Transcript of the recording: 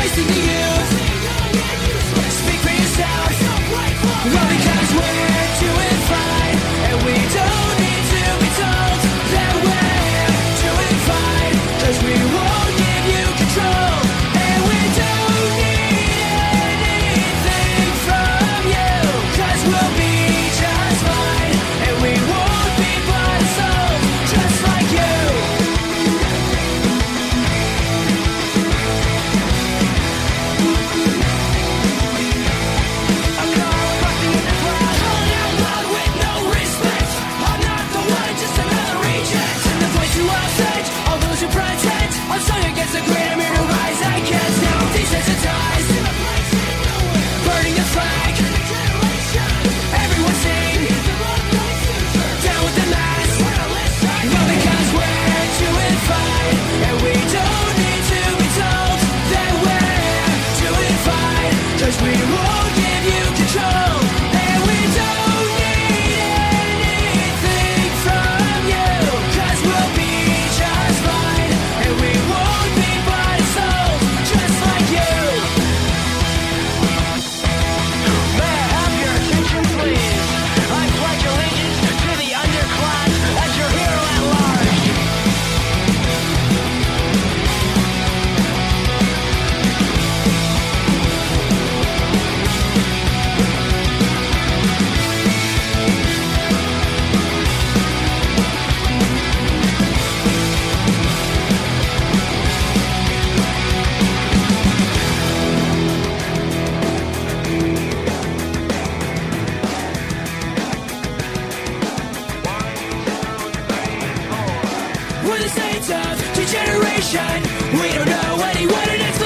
wasting years. Speak for yourself. Love becomes weird. We're the saints of degeneration. We don't know anyone an